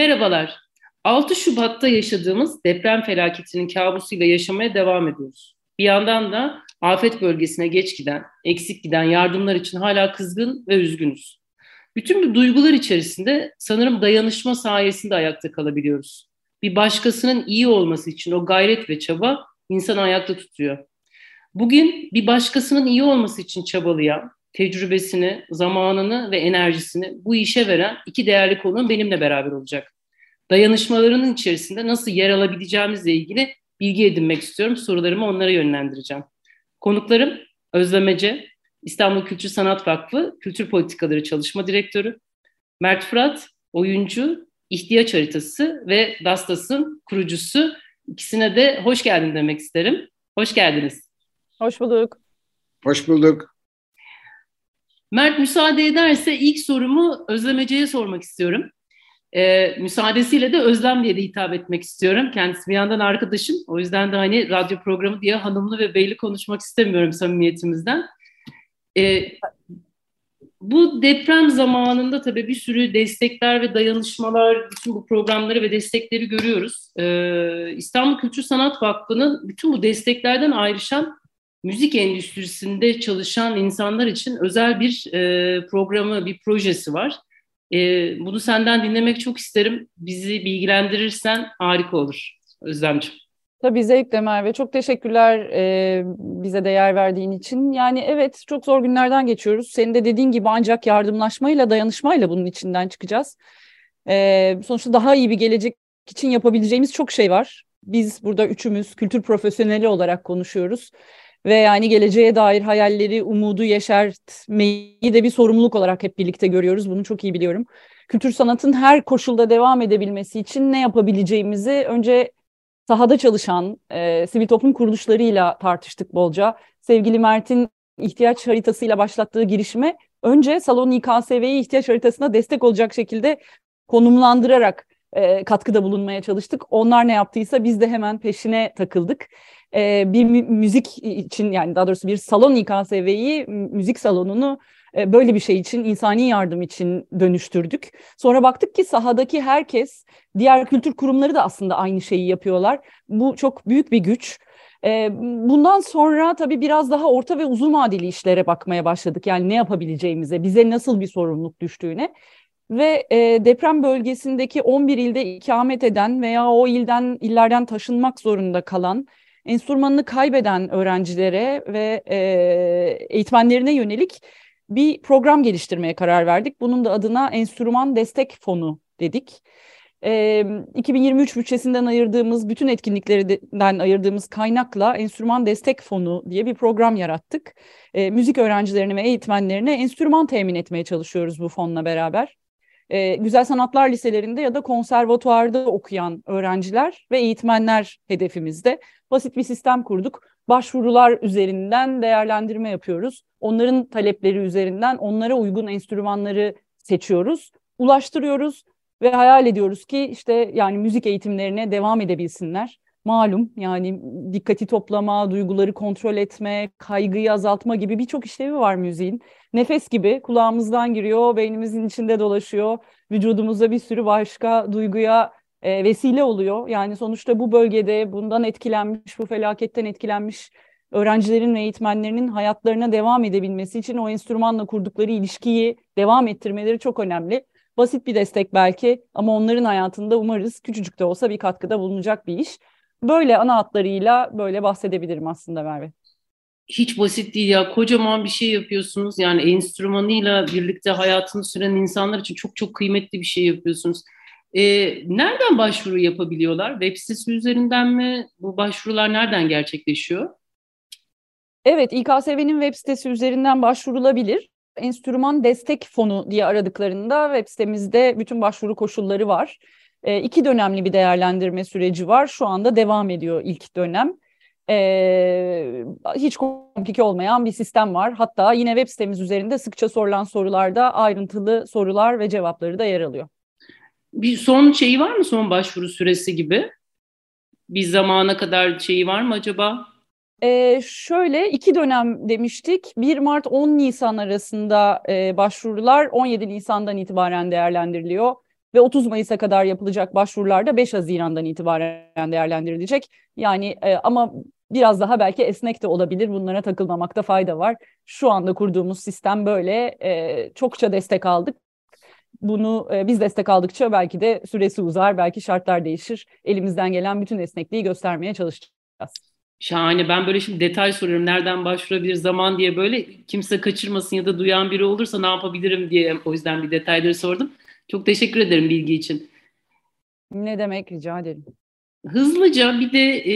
Merhabalar. 6 Şubat'ta yaşadığımız deprem felaketinin kabusuyla yaşamaya devam ediyoruz. Bir yandan da afet bölgesine geç giden, eksik giden yardımlar için hala kızgın ve üzgünüz. Bütün bu duygular içerisinde sanırım dayanışma sayesinde ayakta kalabiliyoruz. Bir başkasının iyi olması için o gayret ve çaba insanı ayakta tutuyor. Bugün bir başkasının iyi olması için çabalayan, tecrübesini, zamanını ve enerjisini bu işe veren iki değerli konuğum benimle beraber olacak. Dayanışmalarının içerisinde nasıl yer alabileceğimizle ilgili bilgi edinmek istiyorum. Sorularımı onlara yönlendireceğim. Konuklarım Özlemece, İstanbul Kültür Sanat Vakfı Kültür Politikaları Çalışma Direktörü, Mert Fırat, oyuncu, ihtiyaç haritası ve Dastas'ın kurucusu. İkisine de hoş geldin demek isterim. Hoş geldiniz. Hoş bulduk. Hoş bulduk. Mert müsaade ederse ilk sorumu Özlemece'ye sormak istiyorum. Ee, müsaadesiyle de Özlem diye de hitap etmek istiyorum. Kendisi bir yandan arkadaşım. O yüzden de hani radyo programı diye hanımlı ve beyli konuşmak istemiyorum samimiyetimizden. Ee, bu deprem zamanında tabii bir sürü destekler ve dayanışmalar, bütün bu programları ve destekleri görüyoruz. Ee, İstanbul Kültür Sanat Vakfı'nın bütün bu desteklerden ayrışan müzik endüstrisinde çalışan insanlar için özel bir e, programı, bir projesi var. E, bunu senden dinlemek çok isterim. Bizi bilgilendirirsen harika olur Özlemciğim. Tabii zevkle Merve. Çok teşekkürler e, bize değer verdiğin için. Yani evet çok zor günlerden geçiyoruz. Senin de dediğin gibi ancak yardımlaşmayla, dayanışmayla bunun içinden çıkacağız. E, sonuçta daha iyi bir gelecek için yapabileceğimiz çok şey var. Biz burada üçümüz kültür profesyoneli olarak konuşuyoruz ve yani geleceğe dair hayalleri, umudu yeşertmeyi de bir sorumluluk olarak hep birlikte görüyoruz. Bunu çok iyi biliyorum. Kültür sanatın her koşulda devam edebilmesi için ne yapabileceğimizi önce sahada çalışan e, sivil toplum kuruluşlarıyla tartıştık bolca. Sevgili Mert'in ihtiyaç haritasıyla başlattığı girişime önce Salon İKSV'yi ihtiyaç haritasına destek olacak şekilde konumlandırarak e, katkıda bulunmaya çalıştık. Onlar ne yaptıysa biz de hemen peşine takıldık e, bir müzik için yani daha doğrusu bir salon İKSV'yi müzik salonunu e, böyle bir şey için insani yardım için dönüştürdük. Sonra baktık ki sahadaki herkes diğer kültür kurumları da aslında aynı şeyi yapıyorlar. Bu çok büyük bir güç. Bundan sonra tabii biraz daha orta ve uzun vadeli işlere bakmaya başladık. Yani ne yapabileceğimize, bize nasıl bir sorumluluk düştüğüne. Ve deprem bölgesindeki 11 ilde ikamet eden veya o ilden illerden taşınmak zorunda kalan enstrümanını kaybeden öğrencilere ve e, eğitmenlerine yönelik bir program geliştirmeye karar verdik. Bunun da adına Enstrüman Destek Fonu dedik. E, 2023 bütçesinden ayırdığımız, bütün etkinliklerden ayırdığımız kaynakla Enstrüman Destek Fonu diye bir program yarattık. E, müzik öğrencilerine ve eğitmenlerine enstrüman temin etmeye çalışıyoruz bu fonla beraber e, güzel sanatlar liselerinde ya da konservatuarda okuyan öğrenciler ve eğitmenler hedefimizde. Basit bir sistem kurduk. Başvurular üzerinden değerlendirme yapıyoruz. Onların talepleri üzerinden onlara uygun enstrümanları seçiyoruz, ulaştırıyoruz ve hayal ediyoruz ki işte yani müzik eğitimlerine devam edebilsinler malum yani dikkati toplama, duyguları kontrol etme, kaygıyı azaltma gibi birçok işlevi var müziğin. Nefes gibi kulağımızdan giriyor, beynimizin içinde dolaşıyor, vücudumuzda bir sürü başka duyguya e, vesile oluyor. Yani sonuçta bu bölgede bundan etkilenmiş, bu felaketten etkilenmiş öğrencilerin ve eğitmenlerinin hayatlarına devam edebilmesi için o enstrümanla kurdukları ilişkiyi devam ettirmeleri çok önemli. Basit bir destek belki ama onların hayatında umarız küçücük de olsa bir katkıda bulunacak bir iş. Böyle ana hatlarıyla böyle bahsedebilirim aslında Merve. Hiç basit değil ya. Kocaman bir şey yapıyorsunuz. Yani enstrümanıyla birlikte hayatını süren insanlar için çok çok kıymetli bir şey yapıyorsunuz. Ee, nereden başvuru yapabiliyorlar? Web sitesi üzerinden mi? Bu başvurular nereden gerçekleşiyor? Evet, İKSV'nin web sitesi üzerinden başvurulabilir. enstrüman destek fonu diye aradıklarında web sitemizde bütün başvuru koşulları var. E, iki dönemli bir değerlendirme süreci var. Şu anda devam ediyor ilk dönem. E, hiç komplike olmayan bir sistem var. Hatta yine web sitemiz üzerinde sıkça sorulan sorularda ayrıntılı sorular ve cevapları da yer alıyor. Bir son şeyi var mı son başvuru süresi gibi? Bir zamana kadar şeyi var mı acaba? Ee, şöyle iki dönem demiştik. 1 Mart 10 Nisan arasında e, başvurular 17 Nisan'dan itibaren değerlendiriliyor ve 30 Mayıs'a kadar yapılacak başvurular da 5 Haziran'dan itibaren değerlendirilecek. Yani e, ama biraz daha belki esnek de olabilir. Bunlara takılmamakta fayda var. Şu anda kurduğumuz sistem böyle. E, çokça destek aldık. Bunu e, biz destek aldıkça belki de süresi uzar, belki şartlar değişir. Elimizden gelen bütün esnekliği göstermeye çalışacağız. Şahane. Ben böyle şimdi detay soruyorum. Nereden başvurabilir zaman diye böyle kimse kaçırmasın ya da duyan biri olursa ne yapabilirim diye o yüzden bir detayları sordum. Çok teşekkür ederim bilgi için. Ne demek rica ederim. Hızlıca bir de e,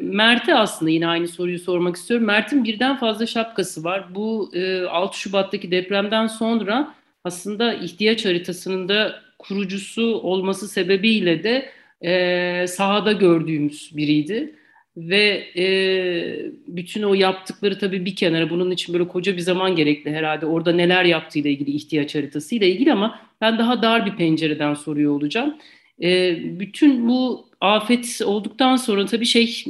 Mert'e aslında yine aynı soruyu sormak istiyorum. Mert'in birden fazla şapkası var. Bu e, 6 Şubat'taki depremden sonra aslında ihtiyaç haritasının da kurucusu olması sebebiyle de e, sahada gördüğümüz biriydi. Ve e, bütün o yaptıkları tabii bir kenara bunun için böyle koca bir zaman gerekli herhalde. Orada neler yaptığıyla ilgili ihtiyaç haritası ile ilgili ama ben daha dar bir pencereden soruyor olacağım. E, bütün bu afet olduktan sonra tabii şey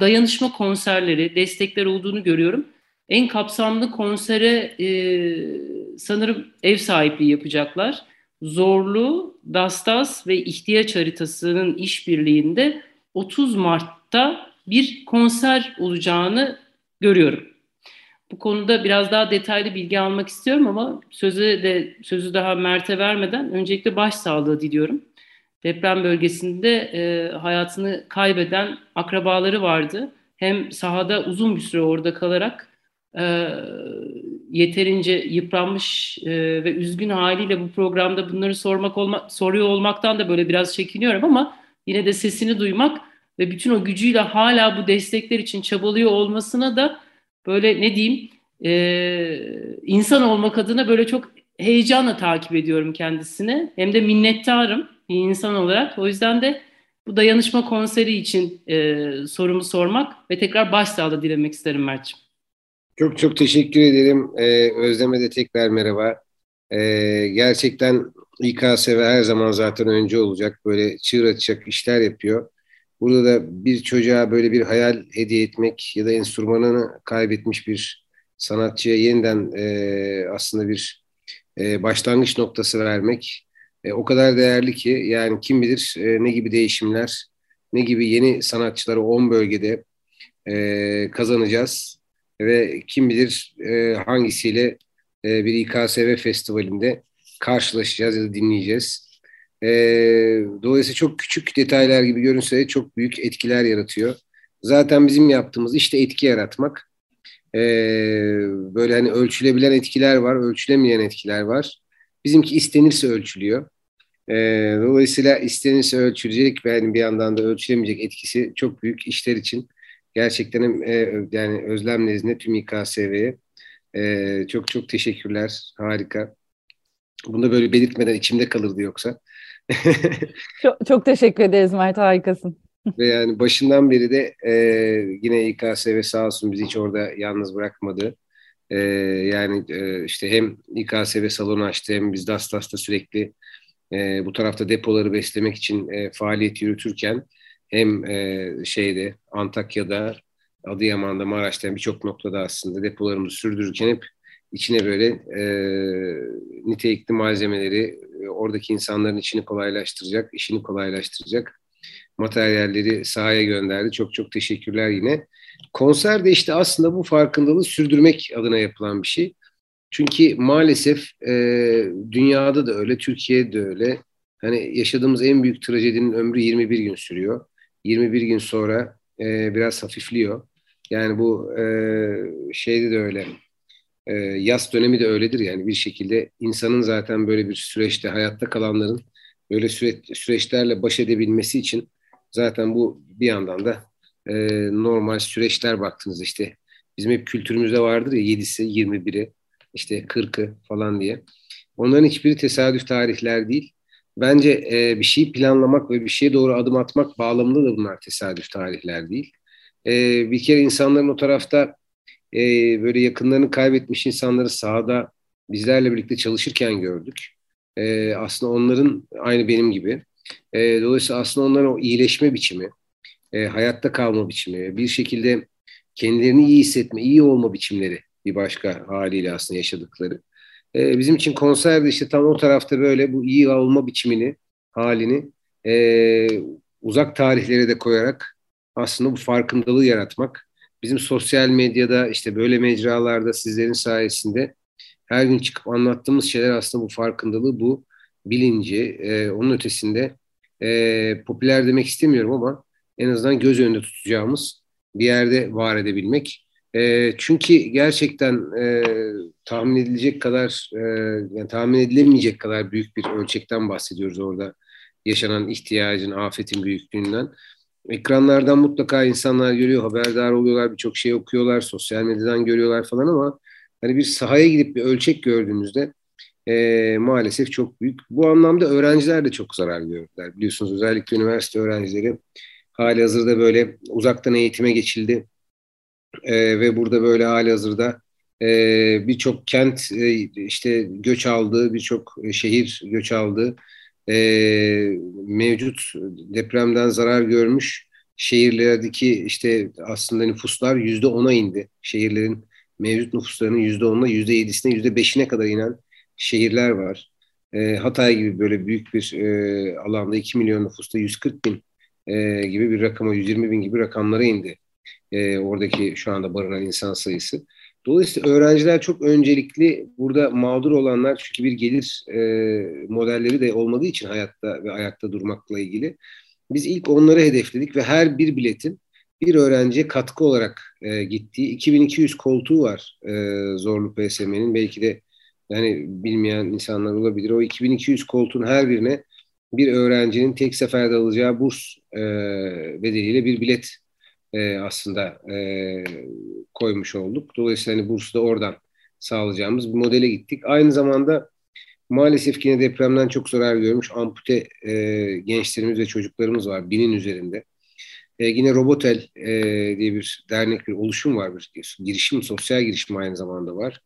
dayanışma konserleri, destekler olduğunu görüyorum. En kapsamlı konsere e, sanırım ev sahipliği yapacaklar. Zorlu, Dastas ve ihtiyaç haritasının işbirliğinde 30 Mart'ta bir konser olacağını görüyorum. Bu konuda biraz daha detaylı bilgi almak istiyorum ama sözü de sözü daha Mert'e vermeden öncelikle başsağlığı diliyorum. Deprem bölgesinde e, hayatını kaybeden akrabaları vardı. Hem sahada uzun bir süre orada kalarak e, yeterince yıpranmış e, ve üzgün haliyle bu programda bunları sormak olma, soruyor olmaktan da böyle biraz çekiniyorum ama yine de sesini duymak ve bütün o gücüyle hala bu destekler için çabalıyor olmasına da böyle ne diyeyim e, insan olmak adına böyle çok heyecanla takip ediyorum kendisini. Hem de minnettarım bir insan olarak. O yüzden de bu dayanışma konseri için e, sorumu sormak ve tekrar başsağlığı dilemek isterim Mert'ciğim. Çok çok teşekkür ederim. Ee, Özlem'e de tekrar merhaba. Ee, gerçekten İKSV her zaman zaten önce olacak. Böyle çığır açacak işler yapıyor. Burada da bir çocuğa böyle bir hayal hediye etmek ya da enstrümanını kaybetmiş bir sanatçıya yeniden e, aslında bir e, başlangıç noktası vermek e, o kadar değerli ki yani kim bilir e, ne gibi değişimler, ne gibi yeni sanatçıları 10 bölgede e, kazanacağız ve kim bilir e, hangisiyle e, bir İKSV festivalinde karşılaşacağız ya da dinleyeceğiz. E, dolayısıyla çok küçük detaylar gibi görünse de çok büyük etkiler yaratıyor. Zaten bizim yaptığımız işte etki yaratmak. E, böyle hani ölçülebilen etkiler var, ölçülemeyen etkiler var. Bizimki istenirse ölçülüyor. E, dolayısıyla istenirse ölçülecek ve yani bir yandan da ölçülemeyecek etkisi çok büyük işler için. Gerçekten e, yani Özlem nezdinde tüm İKSV'ye e, çok çok teşekkürler. Harika. Bunu böyle belirtmeden içimde kalırdı yoksa. Çok, çok teşekkür ederiz Mert, harikasın. Ve yani başından beri de e, yine İKSV sağ olsun bizi hiç orada yalnız bırakmadı. E, yani e, işte hem İKSV salonu açtı hem biz Dastas'ta sürekli e, bu tarafta depoları beslemek için e, faaliyet yürütürken hem e, şeyde Antakya'da, Adıyaman'da, Maraş'ta birçok noktada aslında depolarımızı sürdürürken hep içine böyle e, nitelikli malzemeleri oradaki insanların içini kolaylaştıracak, işini kolaylaştıracak materyalleri sahaya gönderdi. Çok çok teşekkürler yine. Konser de işte aslında bu farkındalığı sürdürmek adına yapılan bir şey. Çünkü maalesef e, dünyada da öyle, Türkiye'de de öyle. Hani yaşadığımız en büyük trajedinin ömrü 21 gün sürüyor. 21 gün sonra e, biraz hafifliyor. Yani bu e, şeyde de öyle. E, yaz dönemi de öyledir yani bir şekilde insanın zaten böyle bir süreçte hayatta kalanların böyle süre, süreçlerle baş edebilmesi için zaten bu bir yandan da e, normal süreçler baktınız işte bizim hep kültürümüzde vardır ya 7'si 21'i işte 40'ı falan diye. Onların hiçbiri tesadüf tarihler değil. Bence e, bir şeyi planlamak ve bir şeye doğru adım atmak bağlamında da bunlar tesadüf tarihler değil. E, bir kere insanların o tarafta e, böyle yakınlarını kaybetmiş insanları sahada bizlerle birlikte çalışırken gördük. E, aslında onların aynı benim gibi. E, dolayısıyla aslında onların o iyileşme biçimi, e, hayatta kalma biçimi, bir şekilde kendilerini iyi hissetme, iyi olma biçimleri bir başka haliyle aslında yaşadıkları. E, bizim için konserde işte tam o tarafta böyle bu iyi olma biçimini, halini e, uzak tarihlere de koyarak aslında bu farkındalığı yaratmak. Bizim sosyal medyada işte böyle mecralarda sizlerin sayesinde her gün çıkıp anlattığımız şeyler aslında bu farkındalığı, bu bilinci, e, onun ötesinde e, popüler demek istemiyorum ama en azından göz önünde tutacağımız bir yerde var edebilmek. E, çünkü gerçekten e, tahmin edilecek kadar, e, yani tahmin edilemeyecek kadar büyük bir ölçekten bahsediyoruz orada yaşanan ihtiyacın, afetin büyüklüğünden. Ekranlardan mutlaka insanlar görüyor, haberdar oluyorlar, birçok şey okuyorlar, sosyal medyadan görüyorlar falan ama hani bir sahaya gidip bir ölçek gördüğünüzde e, maalesef çok büyük. Bu anlamda öğrenciler de çok zarar gördüler. Biliyorsunuz özellikle üniversite öğrencileri hali hazırda böyle uzaktan eğitime geçildi. E, ve burada böyle hali hazırda e, birçok kent e, işte göç aldı, birçok şehir göç aldı. E, mevcut depremden zarar görmüş şehirlerdeki işte aslında nüfuslar yüzde ona indi. Şehirlerin mevcut nüfuslarının yüzde onuna, yüzde yedisine, yüzde beşine kadar inen şehirler var. E, Hatay gibi böyle büyük bir e, alanda 2 milyon nüfusta 140 bin e, gibi bir rakama, 120 bin gibi rakamlara indi. E, oradaki şu anda barınan insan sayısı. Dolayısıyla öğrenciler çok öncelikli burada mağdur olanlar çünkü bir gelir e, modelleri de olmadığı için hayatta ve ayakta durmakla ilgili. Biz ilk onları hedefledik ve her bir biletin bir öğrenciye katkı olarak e, gittiği 2200 koltuğu var e, Zorlu PSM'nin. Belki de yani bilmeyen insanlar olabilir. O 2200 koltuğun her birine bir öğrencinin tek seferde alacağı burs e, bedeliyle bir bilet e, aslında e, koymuş olduk. Dolayısıyla hani bursu da oradan sağlayacağımız bir modele gittik. Aynı zamanda maalesef yine depremden çok zarar görmüş ampute e, gençlerimiz ve çocuklarımız var binin üzerinde. E, yine Robotel e, diye bir dernek bir oluşum var. Bir girişim, sosyal girişim aynı zamanda var.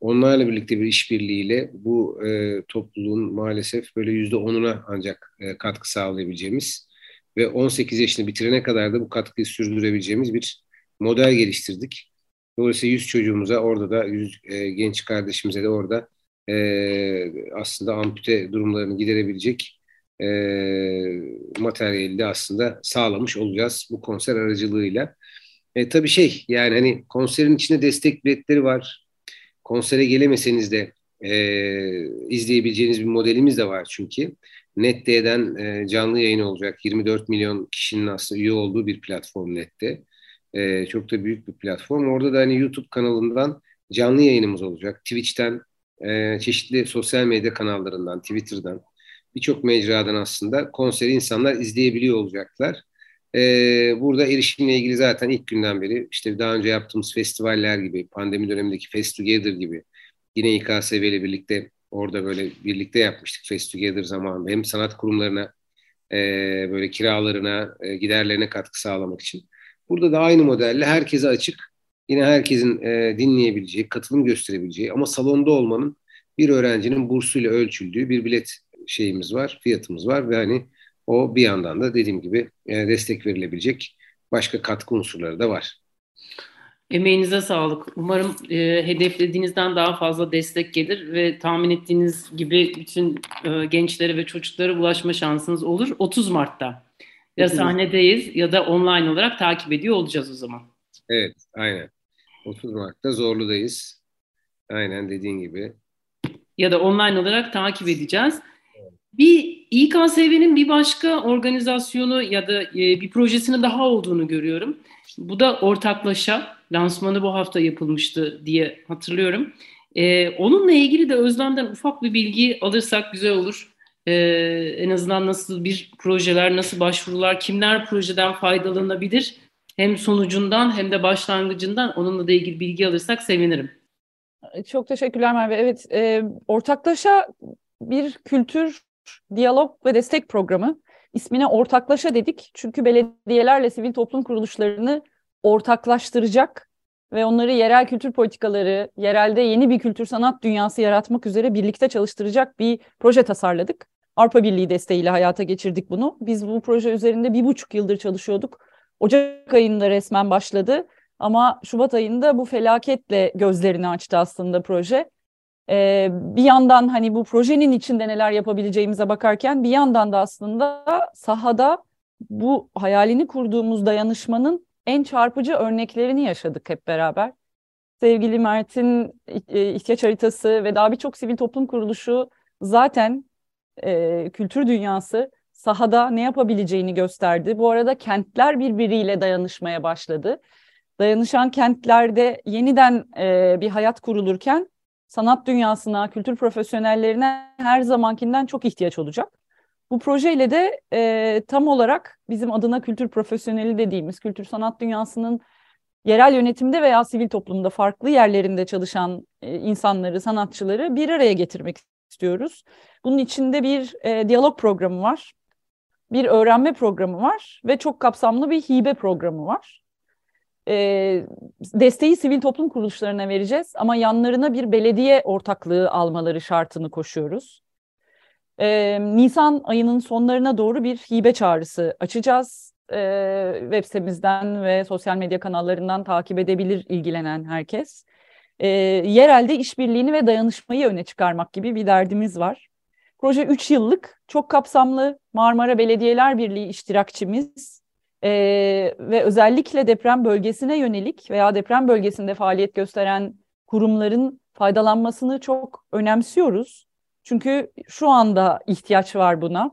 Onlarla birlikte bir işbirliğiyle bu e, topluluğun maalesef böyle yüzde onuna ancak e, katkı sağlayabileceğimiz ve 18 yaşını bitirene kadar da bu katkıyı sürdürebileceğimiz bir model geliştirdik. Dolayısıyla 100 çocuğumuza orada da 100 e, genç kardeşimize de orada e, aslında ampute durumlarını giderebilecek e, materyali de aslında sağlamış olacağız bu konser aracılığıyla. E, tabii şey yani hani konserin içinde destek biletleri var. Konsere gelemeseniz de e, izleyebileceğiniz bir modelimiz de var çünkü. NetD'den e, canlı yayın olacak. 24 milyon kişinin aslında üye olduğu bir platform Net'te. E, çok da büyük bir platform. Orada da hani YouTube kanalından canlı yayınımız olacak. Twitch'ten, e, çeşitli sosyal medya kanallarından, Twitter'dan, birçok mecradan aslında konseri insanlar izleyebiliyor olacaklar. Ee, burada erişimle ilgili zaten ilk günden beri işte daha önce yaptığımız festivaller gibi, pandemi dönemindeki Fest Together gibi yine İKSV ile birlikte orada böyle birlikte yapmıştık Fest Together zamanında. Hem sanat kurumlarına e, böyle kiralarına, e, giderlerine katkı sağlamak için. Burada da aynı modelle herkese açık. Yine herkesin e, dinleyebileceği, katılım gösterebileceği ama salonda olmanın bir öğrencinin bursuyla ölçüldüğü bir bilet şeyimiz var, fiyatımız var ve hani o bir yandan da dediğim gibi e, destek verilebilecek başka katkı unsurları da var. Emeğinize sağlık. Umarım e, hedeflediğinizden daha fazla destek gelir ve tahmin ettiğiniz gibi bütün e, gençlere ve çocuklara ulaşma şansınız olur. 30 Mart'ta ya sahnedeyiz ya da online olarak takip ediyor olacağız o zaman. Evet, aynen. 30 Mart'ta Zorlu'dayız. Aynen dediğin gibi. Ya da online olarak takip edeceğiz. Bir İKSV'nin bir başka organizasyonu ya da e, bir projesinin daha olduğunu görüyorum. Bu da ortaklaşa lansmanı bu hafta yapılmıştı diye hatırlıyorum. E, onunla ilgili de Özlem'den ufak bir bilgi alırsak güzel olur. E, en azından nasıl bir projeler, nasıl başvurular, kimler projeden faydalanabilir? Hem sonucundan hem de başlangıcından onunla da ilgili bilgi alırsak sevinirim. Çok teşekkürler Merve. Evet, e, ortaklaşa bir kültür, diyalog ve destek programı. İsmine ortaklaşa dedik çünkü belediyelerle sivil toplum kuruluşlarını ortaklaştıracak ve onları yerel kültür politikaları, yerelde yeni bir kültür sanat dünyası yaratmak üzere birlikte çalıştıracak bir proje tasarladık. Avrupa Birliği desteğiyle hayata geçirdik bunu. Biz bu proje üzerinde bir buçuk yıldır çalışıyorduk. Ocak ayında resmen başladı ama Şubat ayında bu felaketle gözlerini açtı aslında proje. Ee, bir yandan hani bu projenin içinde neler yapabileceğimize bakarken bir yandan da aslında sahada bu hayalini kurduğumuz dayanışmanın en çarpıcı örneklerini yaşadık hep beraber. Sevgili Mert'in e, ihtiyaç haritası ve daha birçok sivil toplum kuruluşu zaten e, kültür dünyası sahada ne yapabileceğini gösterdi. Bu arada kentler birbiriyle dayanışmaya başladı. Dayanışan kentlerde yeniden e, bir hayat kurulurken sanat dünyasına, kültür profesyonellerine her zamankinden çok ihtiyaç olacak. Bu projeyle de e, tam olarak bizim adına kültür profesyoneli dediğimiz kültür sanat dünyasının yerel yönetimde veya sivil toplumda farklı yerlerinde çalışan e, insanları, sanatçıları bir araya getirmek istiyoruz. Bunun içinde bir e, diyalog programı var, bir öğrenme programı var ve çok kapsamlı bir hibe programı var. E, desteği sivil toplum kuruluşlarına vereceğiz ama yanlarına bir belediye ortaklığı almaları şartını koşuyoruz. E, Nisan ayının sonlarına doğru bir hibe çağrısı açacağız. E, web sitemizden ve sosyal medya kanallarından takip edebilir ilgilenen herkes. E, yerelde işbirliğini ve dayanışmayı öne çıkarmak gibi bir derdimiz var. Proje 3 yıllık, çok kapsamlı Marmara Belediyeler Birliği iştirakçimiz e, ve özellikle deprem bölgesine yönelik veya deprem bölgesinde faaliyet gösteren kurumların faydalanmasını çok önemsiyoruz. Çünkü şu anda ihtiyaç var buna.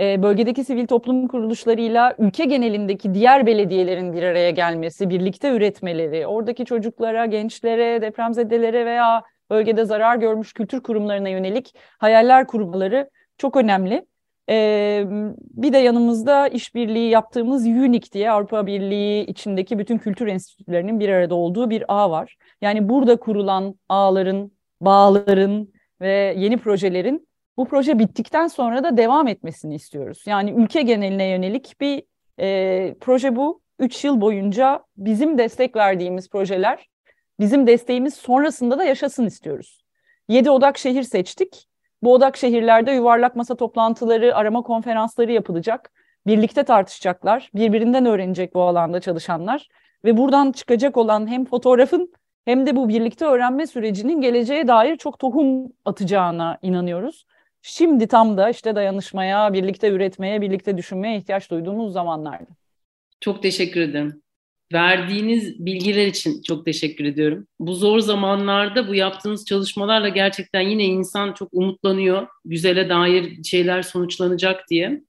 E, bölgedeki sivil toplum kuruluşlarıyla ülke genelindeki diğer belediyelerin bir araya gelmesi, birlikte üretmeleri, oradaki çocuklara, gençlere, depremzedelere veya bölgede zarar görmüş kültür kurumlarına yönelik hayaller kurmaları çok önemli. Ee, bir de yanımızda işbirliği yaptığımız UNIC diye Avrupa Birliği içindeki bütün kültür enstitülerinin bir arada olduğu bir ağ var. Yani burada kurulan ağların, bağların ve yeni projelerin bu proje bittikten sonra da devam etmesini istiyoruz. Yani ülke geneline yönelik bir e, proje bu. Üç yıl boyunca bizim destek verdiğimiz projeler, bizim desteğimiz sonrasında da yaşasın istiyoruz. Yedi odak şehir seçtik. Bu odak şehirlerde yuvarlak masa toplantıları, arama konferansları yapılacak. Birlikte tartışacaklar, birbirinden öğrenecek bu alanda çalışanlar. Ve buradan çıkacak olan hem fotoğrafın hem de bu birlikte öğrenme sürecinin geleceğe dair çok tohum atacağına inanıyoruz. Şimdi tam da işte dayanışmaya, birlikte üretmeye, birlikte düşünmeye ihtiyaç duyduğumuz zamanlarda. Çok teşekkür ederim. Verdiğiniz bilgiler için çok teşekkür ediyorum. Bu zor zamanlarda bu yaptığınız çalışmalarla gerçekten yine insan çok umutlanıyor. Güzele dair şeyler sonuçlanacak diye.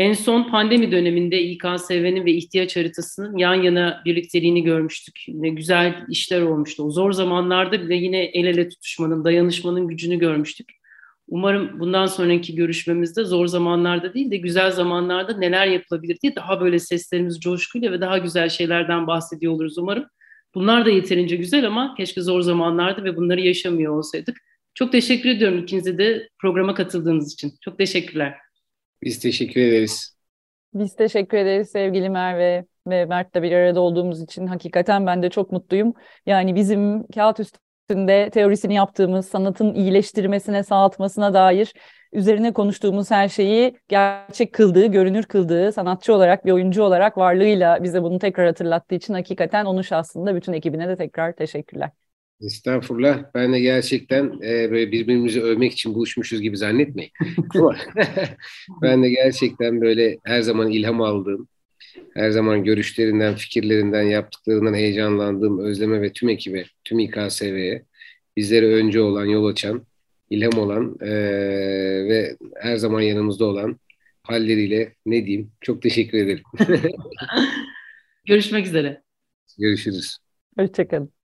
En son pandemi döneminde İKSV'nin ve ihtiyaç haritasının yan yana birlikteliğini görmüştük. Ne güzel işler olmuştu. O zor zamanlarda bile yine el ele tutuşmanın, dayanışmanın gücünü görmüştük. Umarım bundan sonraki görüşmemizde zor zamanlarda değil de güzel zamanlarda neler yapılabilir diye daha böyle seslerimiz coşkuyla ve daha güzel şeylerden bahsediyor oluruz umarım. Bunlar da yeterince güzel ama keşke zor zamanlarda ve bunları yaşamıyor olsaydık. Çok teşekkür ediyorum ikinize de programa katıldığınız için. Çok teşekkürler. Biz teşekkür ederiz. Biz teşekkür ederiz sevgili Merve ve Mert'le bir arada olduğumuz için. Hakikaten ben de çok mutluyum. Yani bizim kağıt üstünde teorisini yaptığımız sanatın iyileştirmesine, sağaltmasına dair üzerine konuştuğumuz her şeyi gerçek kıldığı, görünür kıldığı, sanatçı olarak, bir oyuncu olarak varlığıyla bize bunu tekrar hatırlattığı için hakikaten onun şahsında bütün ekibine de tekrar teşekkürler. Estağfurullah. Ben de gerçekten e, böyle birbirimizi övmek için buluşmuşuz gibi zannetmeyin. ben de gerçekten böyle her zaman ilham aldığım, her zaman görüşlerinden, fikirlerinden, yaptıklarından heyecanlandığım Özleme ve tüm ekibe, tüm İKSV'ye, bizlere önce olan, yol açan, ilham olan e, ve her zaman yanımızda olan halleriyle ne diyeyim çok teşekkür ederim. Görüşmek üzere. Görüşürüz. Hoşçakalın.